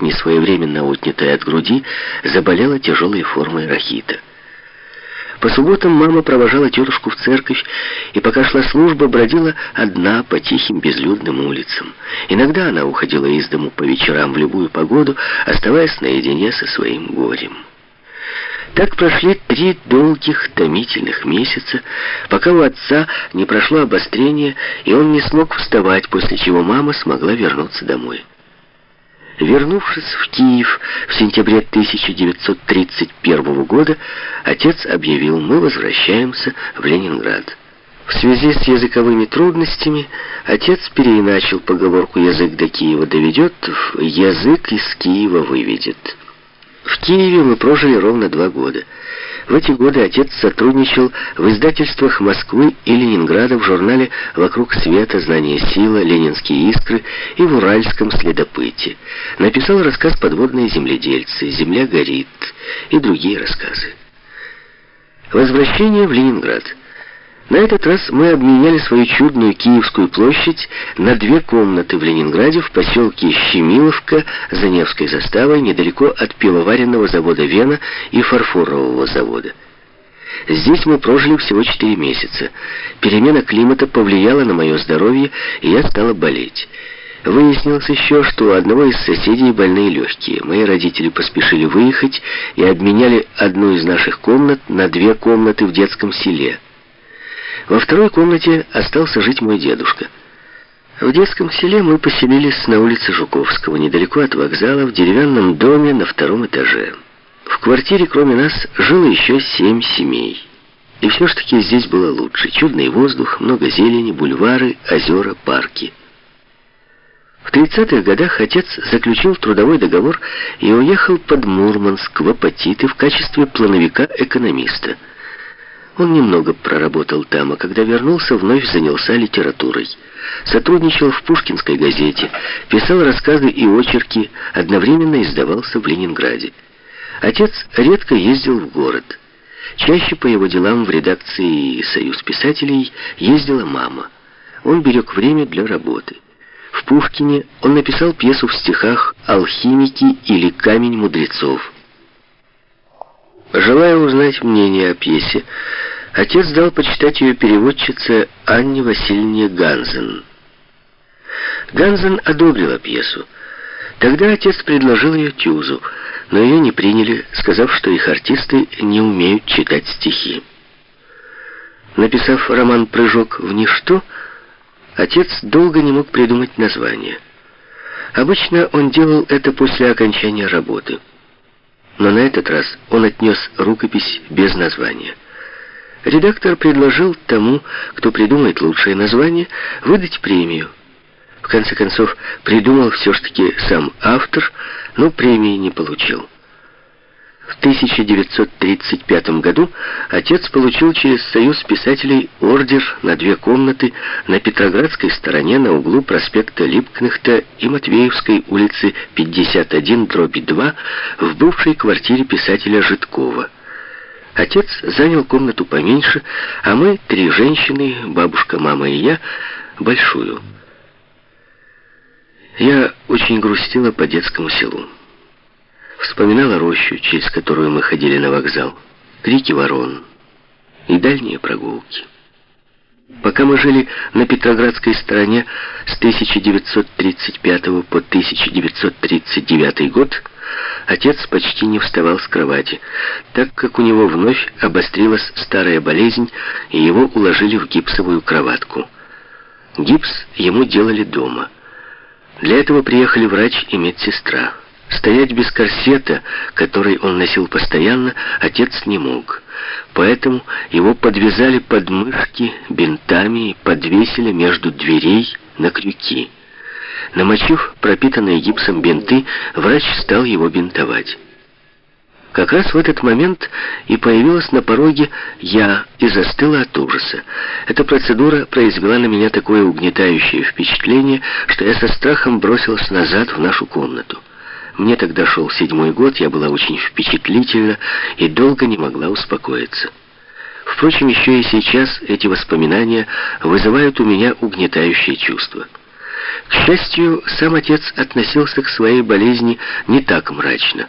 несвоевременно отнятая от груди, заболела тяжелой формой рахита. По субботам мама провожала тетушку в церковь, и пока шла служба, бродила одна по тихим безлюдным улицам. Иногда она уходила из дому по вечерам в любую погоду, оставаясь наедине со своим горем. Так прошли три долгих, томительных месяца, пока у отца не прошло обострение, и он не смог вставать, после чего мама смогла вернуться домой. Вернувшись в Киев в сентябре 1931 года, отец объявил, мы возвращаемся в Ленинград. В связи с языковыми трудностями отец переиначил поговорку «язык до Киева доведет» в «язык из Киева выведет». В Киеве мы прожили ровно два года. В эти годы отец сотрудничал в издательствах Москвы и Ленинграда в журнале «Вокруг света. Знание сила. Ленинские искры» и в «Уральском следопыте». Написал рассказ «Подводные земледельцы», «Земля горит» и другие рассказы. Возвращение в Ленинград – на этот раз мы обменяли свою чудную Киевскую площадь на две комнаты в Ленинграде в поселке Щемиловка за Невской заставой, недалеко от пивоваренного завода «Вена» и фарфорового завода. Здесь мы прожили всего четыре месяца. Перемена климата повлияла на мое здоровье, и я стала болеть. Выяснилось еще, что у одного из соседей больные легкие. Мои родители поспешили выехать и обменяли одну из наших комнат на две комнаты в детском селе. Во второй комнате остался жить мой дедушка. В детском селе мы поселились на улице Жуковского, недалеко от вокзала, в деревянном доме на втором этаже. В квартире, кроме нас, жило еще семь семей. И все ж таки здесь было лучше. Чудный воздух, много зелени, бульвары, озера, парки. В 30-х годах отец заключил трудовой договор и уехал под Мурманск в Апатиты в качестве плановика-экономиста – он немного проработал там, а когда вернулся, вновь занялся литературой. Сотрудничал в Пушкинской газете, писал рассказы и очерки, одновременно издавался в Ленинграде. Отец редко ездил в город. Чаще по его делам в редакции «Союз писателей» ездила мама. Он берег время для работы. В Пушкине он написал пьесу в стихах «Алхимики» или «Камень мудрецов». Желая узнать мнение о пьесе, отец дал почитать ее переводчице Анне Васильевне Ганзен. Ганзен одобрила пьесу. Тогда отец предложил ее Тюзу, но ее не приняли, сказав, что их артисты не умеют читать стихи. Написав роман «Прыжок в ничто», отец долго не мог придумать название. Обычно он делал это после окончания работы но на этот раз он отнес рукопись без названия. Редактор предложил тому, кто придумает лучшее название, выдать премию. В конце концов, придумал все-таки сам автор, но премии не получил. В 1935 году отец получил через Союз писателей ордер на две комнаты на Петроградской стороне на углу проспекта Липкнехта и Матвеевской улицы 51-2 в бывшей квартире писателя Житкова. Отец занял комнату поменьше, а мы, три женщины, бабушка, мама и я, большую. Я очень грустила по детскому селу. Вспоминала рощу, через которую мы ходили на вокзал, крики ворон и дальние прогулки. Пока мы жили на Петроградской стороне с 1935 по 1939 год, отец почти не вставал с кровати, так как у него вновь обострилась старая болезнь, и его уложили в гипсовую кроватку. Гипс ему делали дома. Для этого приехали врач и медсестра. Стоять без корсета, который он носил постоянно, отец не мог. Поэтому его подвязали под мышки бинтами и подвесили между дверей на крюки. Намочив пропитанные гипсом бинты, врач стал его бинтовать. Как раз в этот момент и появилась на пороге я и застыла от ужаса. Эта процедура произвела на меня такое угнетающее впечатление, что я со страхом бросилась назад в нашу комнату. Мне тогда шел седьмой год, я была очень впечатлительна и долго не могла успокоиться. Впрочем, еще и сейчас эти воспоминания вызывают у меня угнетающие чувства. К счастью, сам отец относился к своей болезни не так мрачно.